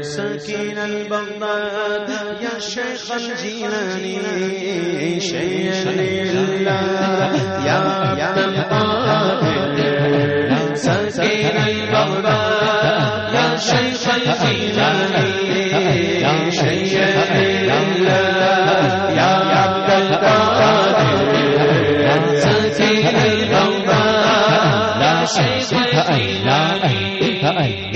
سكين البغداد يا شيخ الجيلاني شيء لله يا ابن القادر سكين البغداد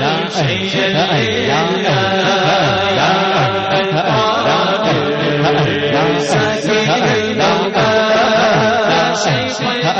يا شيخ الجيلاني شيء لله يا ابن القادر سكين البغداد يا شيخ الجيلاني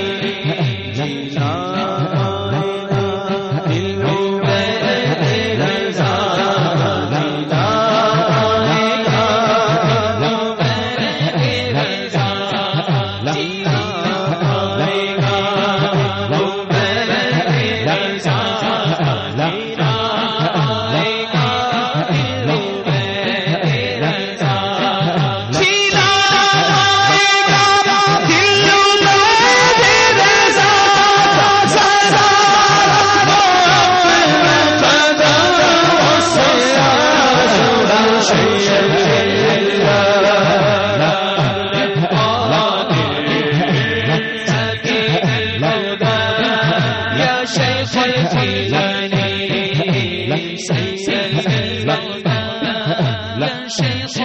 شيخ شیخ